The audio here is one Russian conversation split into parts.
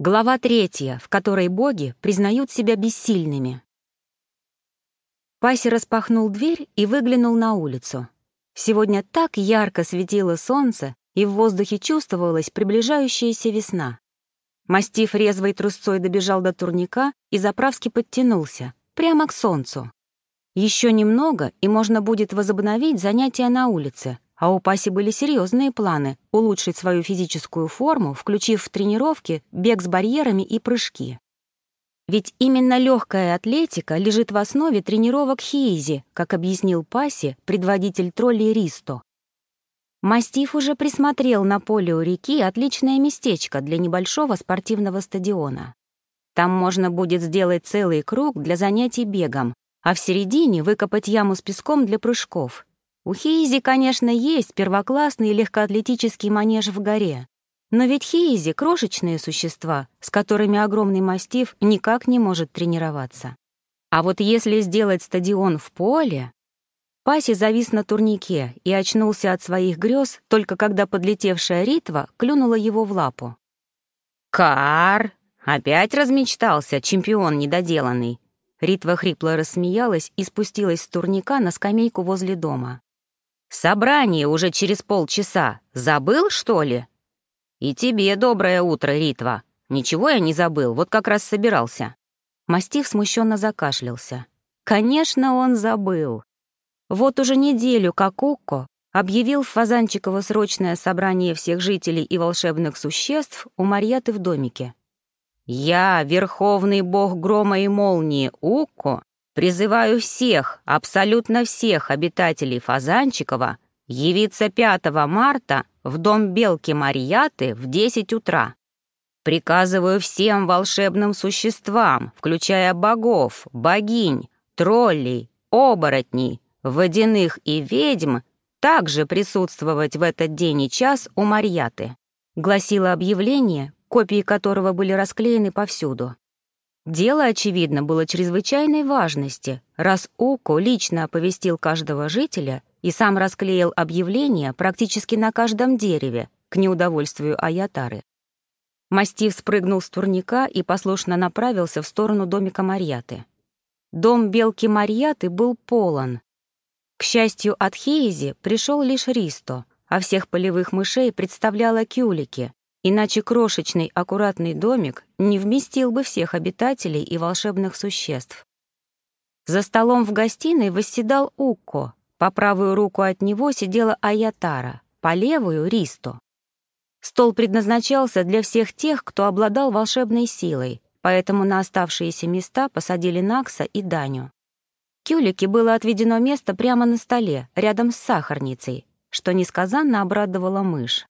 Глава третья, в которой боги признают себя бессильными. Паси распахнул дверь и выглянул на улицу. Сегодня так ярко светило солнце, и в воздухе чувствовалась приближающаяся весна. Мастиф резвой трусцой добежал до турника и заправски подтянулся, прямо к солнцу. Еще немного, и можно будет возобновить занятия на улице, а у Паси были серьезные планы улучшить свою физическую форму, включив в тренировки бег с барьерами и прыжки. Ведь именно легкая атлетика лежит в основе тренировок Хейзи, как объяснил Паси предводитель троллей Ристо. Мастиф уже присмотрел на поле у реки отличное местечко для небольшого спортивного стадиона. Там можно будет сделать целый круг для занятий бегом, а в середине выкопать яму с песком для прыжков — у Хейзи, конечно, есть первоклассный легкоатлетический манеж в горе. Но ведь Хейзи — крошечные существа, с которыми огромный мастиф никак не может тренироваться. А вот если сделать стадион в поле... Паси завис на турнике и очнулся от своих грез, только когда подлетевшая Ритва клюнула его в лапу. «Кар! Опять размечтался, чемпион недоделанный!» Ритва хрипло рассмеялась и спустилась с турника на скамейку возле дома. Собрание уже через полчаса. Забыл, что ли? И тебе доброе утро, Ритва. Ничего я не забыл, вот как раз собирался. Мастив смущенно закашлялся. Конечно, он забыл. Вот уже неделю как Укко объявил в Фазанчиково срочное собрание всех жителей и волшебных существ у Марьяты в домике. «Я, верховный бог грома и молнии Укко, Призываю всех, абсолютно всех обитателей Фазанчикова явиться 5 марта в дом Белки Марьяты в 10 утра. Приказываю всем волшебным существам, включая богов, богинь, троллей, оборотней, водяных и ведьм, также присутствовать в этот день и час у Марьяты», гласило объявление, копии которого были расклеены повсюду. Дело, очевидно, было чрезвычайной важности, раз Уко лично оповестил каждого жителя и сам расклеил объявления практически на каждом дереве, к неудовольствию Аятары. Мастив спрыгнул с турника и послушно направился в сторону домика Марьяты. Дом белки Марьяты был полон. К счастью, от Хейзи пришел лишь Ристо, а всех полевых мышей представляла Кюлики, Иначе крошечный аккуратный домик не вместил бы всех обитателей и волшебных существ. За столом в гостиной восседал Укко, по правую руку от него сидела Аятара, по левую — Ристо. Стол предназначался для всех тех, кто обладал волшебной силой, поэтому на оставшиеся места посадили Накса и Даню. Кюлике было отведено место прямо на столе, рядом с сахарницей, что несказанно обрадовало мышь.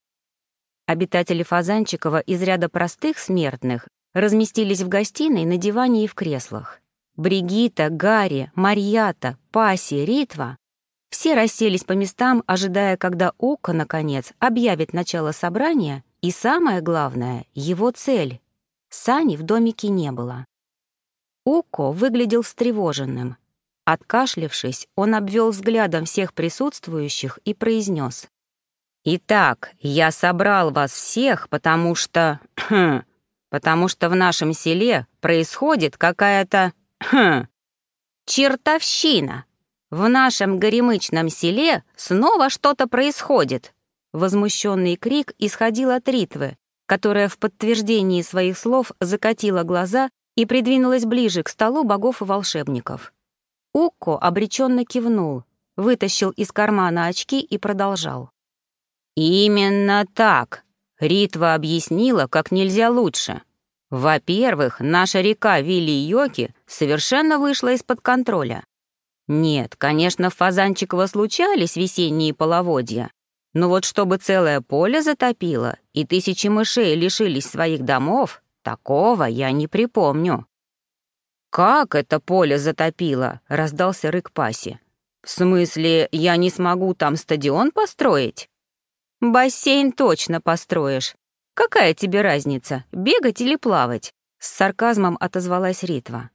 Обитатели Фазанчикова из ряда простых смертных разместились в гостиной на диване и в креслах. Бригита, Гарри, Марьята, Паси, Ритва — все расселись по местам, ожидая, когда Око, наконец, объявит начало собрания и, самое главное, его цель. Сани в домике не было. Око выглядел встревоженным. Откашлившись, он обвел взглядом всех присутствующих и произнес. Итак, я собрал вас всех, потому что... Потому что в нашем селе происходит какая-то... Чертовщина. В нашем горемычном селе снова что-то происходит. Возмущенный крик исходил от Ритвы, которая в подтверждении своих слов закатила глаза и придвинулась ближе к столу богов и волшебников. Укко обреченно кивнул, вытащил из кармана очки и продолжал. «Именно так!» — Ритва объяснила как нельзя лучше. «Во-первых, наша река Вилли-Йоки совершенно вышла из-под контроля. Нет, конечно, в Фазанчиково случались весенние половодья, но вот чтобы целое поле затопило и тысячи мышей лишились своих домов, такого я не припомню». «Как это поле затопило?» — раздался рык Паси. «В смысле, я не смогу там стадион построить?» «Бассейн точно построишь. Какая тебе разница, бегать или плавать?» С сарказмом отозвалась Ритва.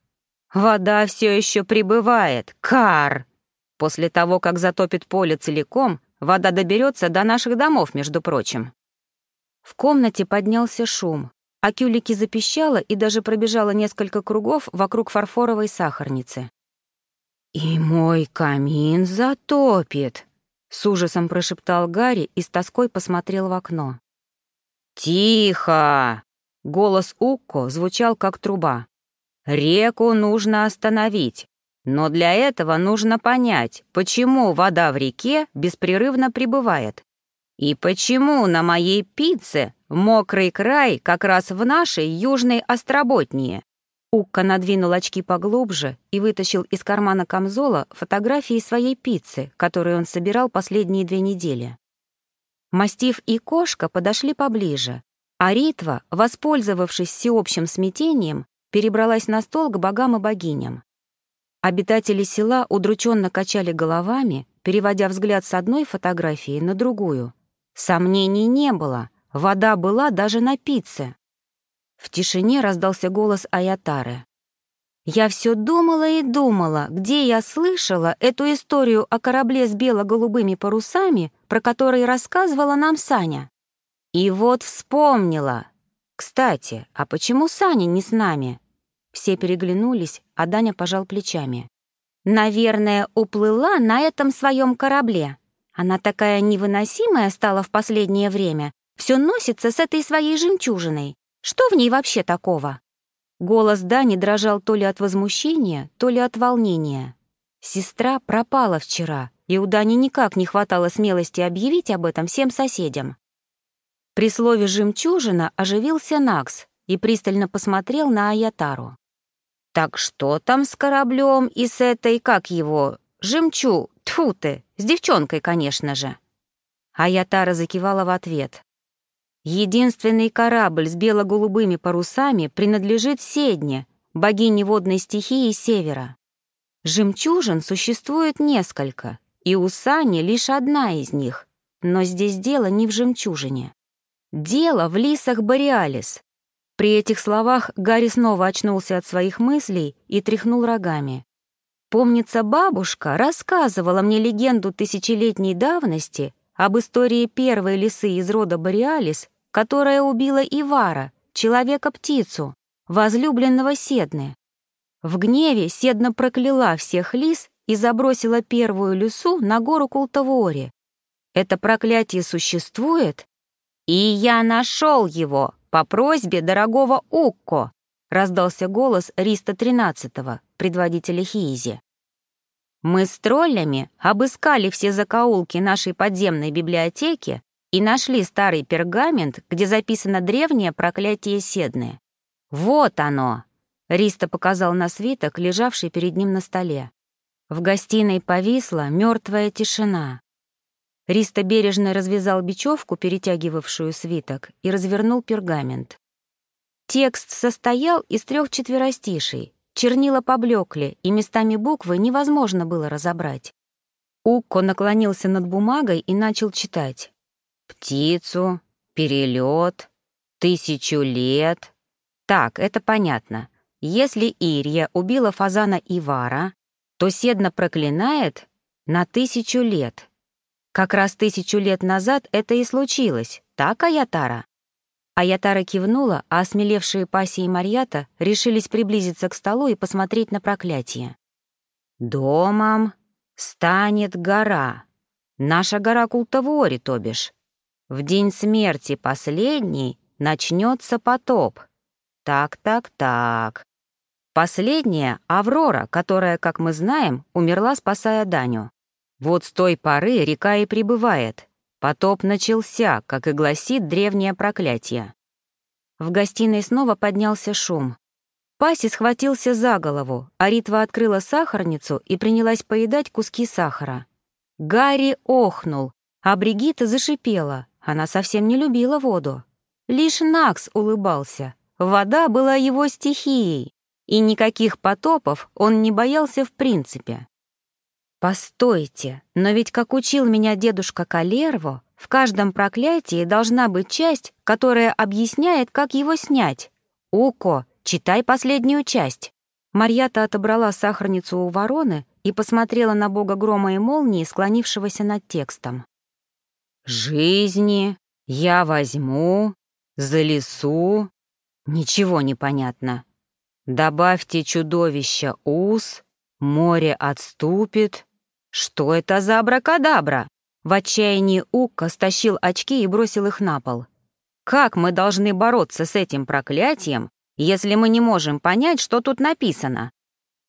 «Вода все еще прибывает. Кар!» После того, как затопит поле целиком, вода доберется до наших домов, между прочим. В комнате поднялся шум. а Кюлики запищала и даже пробежала несколько кругов вокруг фарфоровой сахарницы. «И мой камин затопит!» — с ужасом прошептал Гарри и с тоской посмотрел в окно. «Тихо!» — голос Укко звучал как труба. «Реку нужно остановить, но для этого нужно понять, почему вода в реке беспрерывно прибывает. И почему на моей пицце мокрый край как раз в нашей южной остроботнее? Укка надвинул очки поглубже и вытащил из кармана камзола фотографии своей пиццы, которую он собирал последние две недели. Мастив и кошка подошли поближе, а Ритва, воспользовавшись всеобщим смятением, перебралась на стол к богам и богиням. Обитатели села удрученно качали головами, переводя взгляд с одной фотографии на другую. Сомнений не было, вода была даже на пицце. В тишине раздался голос Аятары. «Я все думала и думала, где я слышала эту историю о корабле с бело-голубыми парусами, про который рассказывала нам Саня. И вот вспомнила. Кстати, а почему Саня не с нами?» Все переглянулись, а Даня пожал плечами. «Наверное, уплыла на этом своем корабле. Она такая невыносимая стала в последнее время. Все носится с этой своей жемчужиной. Что в ней вообще такого?» Голос Дани дрожал то ли от возмущения, то ли от волнения. Сестра пропала вчера, и у Дани никак не хватало смелости объявить об этом всем соседям. При слове «жемчужина» оживился Накс и пристально посмотрел на Аятару. «Так что там с кораблем и с этой, как его, жемчу, тьфу ты, с девчонкой, конечно же?» Аятара закивала в ответ. «Единственный корабль с бело-голубыми парусами принадлежит Седне, богине водной стихии Севера. Жемчужин существует несколько, и у Сани лишь одна из них, но здесь дело не в жемчужине. Дело в лисах Бориалис, при этих словах Гарри снова очнулся от своих мыслей и тряхнул рогами. Помнится, бабушка рассказывала мне легенду тысячелетней давности об истории первой лисы из рода Бориалис, которая убила Ивара, человека-птицу, возлюбленного Седны. В гневе Седна прокляла всех лис и забросила первую лису на гору Култавори. Это проклятие существует? И я нашел его, «По просьбе дорогого Укко!» — раздался голос Риста XIII, предводителя Хиизи. «Мы с троллями обыскали все закоулки нашей подземной библиотеки и нашли старый пергамент, где записано древнее проклятие Седны. Вот оно!» — Риста показал на свиток, лежавший перед ним на столе. В гостиной повисла мертвая тишина. Риста бережно развязал бечевку, перетягивавшую свиток, и развернул пергамент. Текст состоял из трех четверостишей. Чернила поблекли, и местами буквы невозможно было разобрать. Укко наклонился над бумагой и начал читать. «Птицу, перелет, тысячу лет». Так, это понятно. Если Ирия убила фазана Ивара, то Седна проклинает на тысячу лет — как раз тысячу лет назад это и случилось, так, Аятара?» Аятара кивнула, а осмелевшие Паси и Марьята решились приблизиться к столу и посмотреть на проклятие. «Домом станет гора. Наша гора Култавори, то бишь. В день смерти последней начнется потоп. Так-так-так. Последняя — Аврора, которая, как мы знаем, умерла, спасая Даню. Вот с той поры река и прибывает. Потоп начался, как и гласит древнее проклятие. В гостиной снова поднялся шум. Паси схватился за голову, а Ритва открыла сахарницу и принялась поедать куски сахара. Гарри охнул, а Бригитта зашипела. Она совсем не любила воду. Лишь Накс улыбался. Вода была его стихией, и никаких потопов он не боялся в принципе. Постойте, но ведь, как учил меня дедушка Калерво, в каждом проклятии должна быть часть, которая объясняет, как его снять. Уко, читай последнюю часть. Марьята отобрала сахарницу у вороны и посмотрела на бога грома и молнии, склонившегося над текстом. «Жизни я возьму за лесу Ничего не понятно. Добавьте чудовище ус, море отступит. Что это за абракадабра? В отчаянии Укка стащил очки и бросил их на пол. Как мы должны бороться с этим проклятием, если мы не можем понять, что тут написано?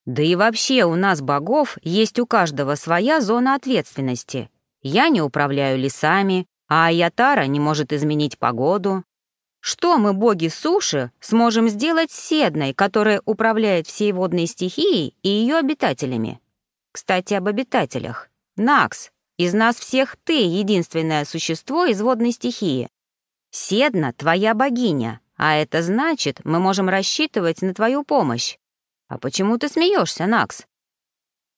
Да и вообще у нас богов есть у каждого своя зона ответственности. Я не управляю лесами, а Аятара не может изменить погоду. Что мы, боги суши, сможем сделать с Седной, которая управляет всей водной стихией и ее обитателями? Кстати, об обитателях. Накс, из нас всех ты единственное существо из водной стихии. Седна — твоя богиня, а это значит, мы можем рассчитывать на твою помощь. А почему ты смеешься, Накс?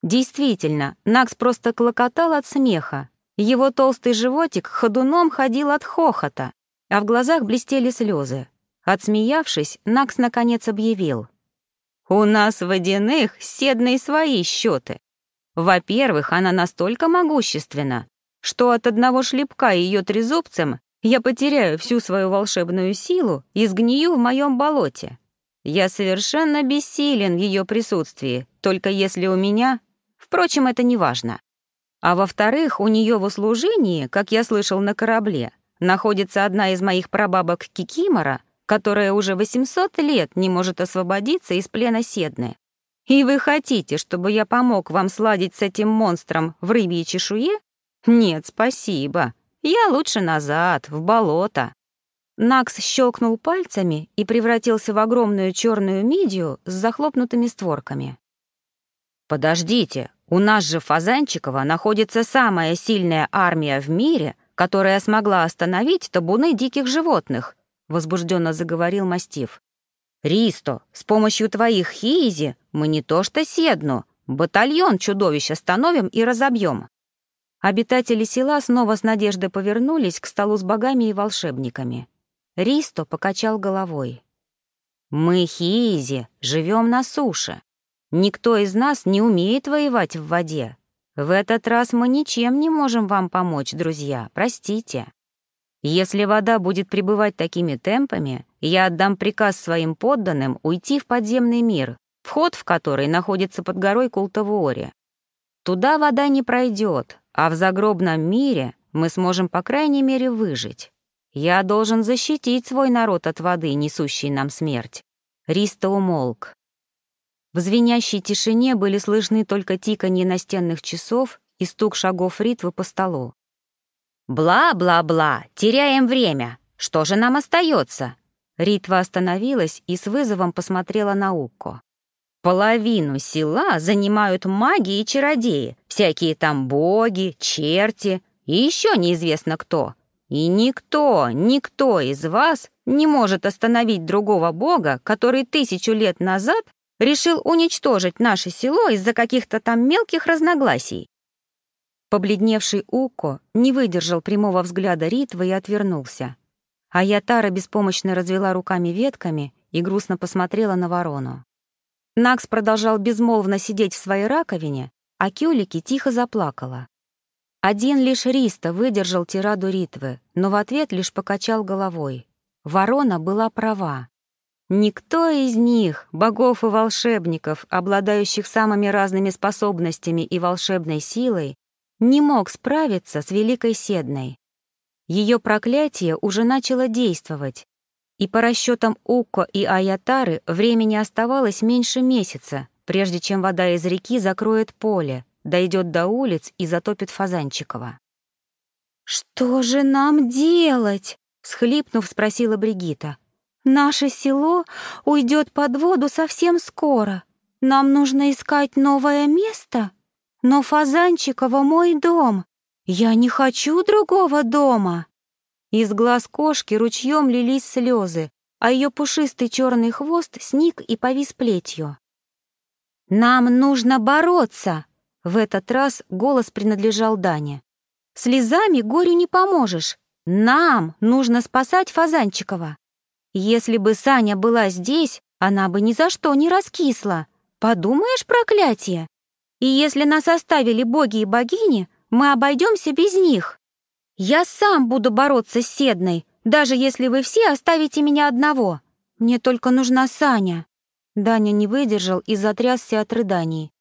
Действительно, Накс просто клокотал от смеха. Его толстый животик ходуном ходил от хохота а в глазах блестели слезы. Отсмеявшись, Накс наконец объявил. «У нас водяных седные свои счеты. Во-первых, она настолько могущественна, что от одного шлепка ее трезубцем я потеряю всю свою волшебную силу и сгнию в моем болоте. Я совершенно бессилен в ее присутствии, только если у меня... Впрочем, это не важно. А во-вторых, у нее в услужении, как я слышал на корабле, находится одна из моих прабабок Кикимора, которая уже 800 лет не может освободиться из плена Седны. И вы хотите, чтобы я помог вам сладить с этим монстром в рыбьей чешуе? Нет, спасибо. Я лучше назад, в болото. Накс щелкнул пальцами и превратился в огромную черную мидию с захлопнутыми створками. «Подождите, у нас же в находится самая сильная армия в мире — которая смогла остановить табуны диких животных», — возбужденно заговорил мастиф. «Ристо, с помощью твоих хиизи мы не то что седну, батальон чудовищ остановим и разобьем». Обитатели села снова с надеждой повернулись к столу с богами и волшебниками. Ристо покачал головой. «Мы, Хиизи, живем на суше. Никто из нас не умеет воевать в воде. В этот раз мы ничем не можем вам помочь, друзья, простите. Если вода будет пребывать такими темпами, я отдам приказ своим подданным уйти в подземный мир, вход в который находится под горой Култавуоре. Туда вода не пройдет, а в загробном мире мы сможем, по крайней мере, выжить. Я должен защитить свой народ от воды, несущей нам смерть. Риста умолк. В звенящей тишине были слышны только тиканье настенных часов и стук шагов Ритвы по столу. «Бла-бла-бла! Теряем время! Что же нам остается?» Ритва остановилась и с вызовом посмотрела на Укко. «Половину села занимают маги и чародеи, всякие там боги, черти и еще неизвестно кто. И никто, никто из вас не может остановить другого бога, который тысячу лет назад решил уничтожить наше село из-за каких-то там мелких разногласий. Побледневший Уко не выдержал прямого взгляда Ритвы и отвернулся. А Ятара беспомощно развела руками ветками и грустно посмотрела на ворону. Накс продолжал безмолвно сидеть в своей раковине, а Кюлики тихо заплакала. Один лишь Риста выдержал тираду Ритвы, но в ответ лишь покачал головой. Ворона была права. Никто из них, богов и волшебников, обладающих самыми разными способностями и волшебной силой, не мог справиться с Великой Седной. Ее проклятие уже начало действовать, и по расчетам Укко и Аятары времени оставалось меньше месяца, прежде чем вода из реки закроет поле, дойдет до улиц и затопит Фазанчикова. «Что же нам делать?» — схлипнув, спросила Бригита. Наше село уйдет под воду совсем скоро. Нам нужно искать новое место. Но Фазанчикова мой дом. Я не хочу другого дома. Из глаз кошки ручьем лились слезы, а ее пушистый черный хвост сник и повис плетью. «Нам нужно бороться!» В этот раз голос принадлежал Дане. «Слезами горю не поможешь. Нам нужно спасать Фазанчикова. Если бы Саня была здесь, она бы ни за что не раскисла. Подумаешь, проклятие! И если нас оставили боги и богини, мы обойдемся без них. Я сам буду бороться с Седной, даже если вы все оставите меня одного. Мне только нужна Саня». Даня не выдержал и затрясся от рыданий.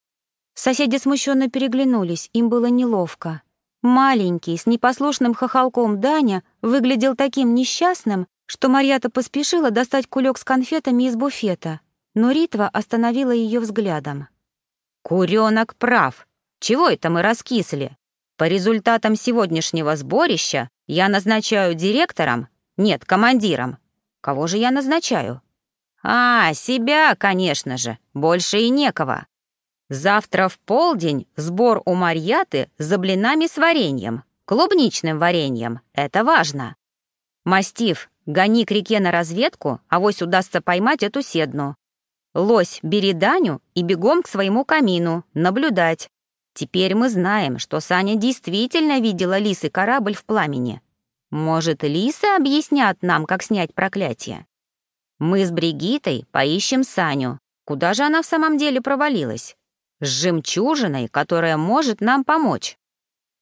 Соседи смущенно переглянулись, им было неловко. Маленький, с непослушным хохолком Даня выглядел таким несчастным, что Марьята поспешила достать кулек с конфетами из буфета, но Ритва остановила ее взглядом. «Куренок прав. Чего это мы раскисли? По результатам сегодняшнего сборища я назначаю директором, нет, командиром. Кого же я назначаю? А, себя, конечно же, больше и некого. Завтра в полдень сбор у Марьяты за блинами с вареньем, клубничным вареньем. Это важно. Мастив, гони к реке на разведку, а авось удастся поймать эту седну. Лось, бери Даню и бегом к своему камину, наблюдать. Теперь мы знаем, что Саня действительно видела лисы корабль в пламени. Может, лисы объяснят нам, как снять проклятие? Мы с Бригитой поищем Саню. Куда же она в самом деле провалилась? с жемчужиной, которая может нам помочь.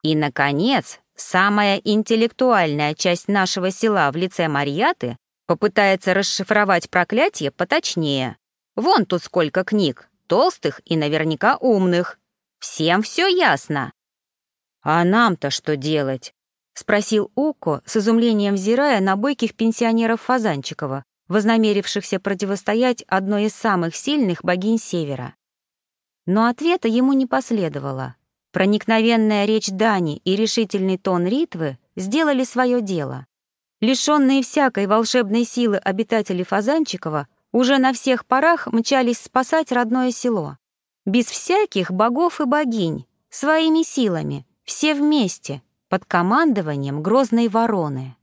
И, наконец, самая интеллектуальная часть нашего села в лице Марьяты попытается расшифровать проклятие поточнее. Вон тут сколько книг, толстых и наверняка умных. Всем все ясно. «А нам-то что делать?» — спросил Уко, с изумлением взирая на бойких пенсионеров Фазанчикова, вознамерившихся противостоять одной из самых сильных богинь Севера. Но ответа ему не последовало. Проникновенная речь Дани и решительный тон Ритвы сделали свое дело. Лишенные всякой волшебной силы обитатели Фазанчикова уже на всех парах мчались спасать родное село. Без всяких богов и богинь, своими силами, все вместе, под командованием грозной вороны.